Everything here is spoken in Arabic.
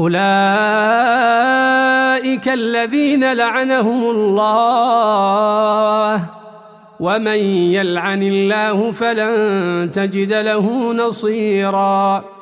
أولئك الذين لعنهم الله. ومن يلعن الله فلن تجد له نصيراً.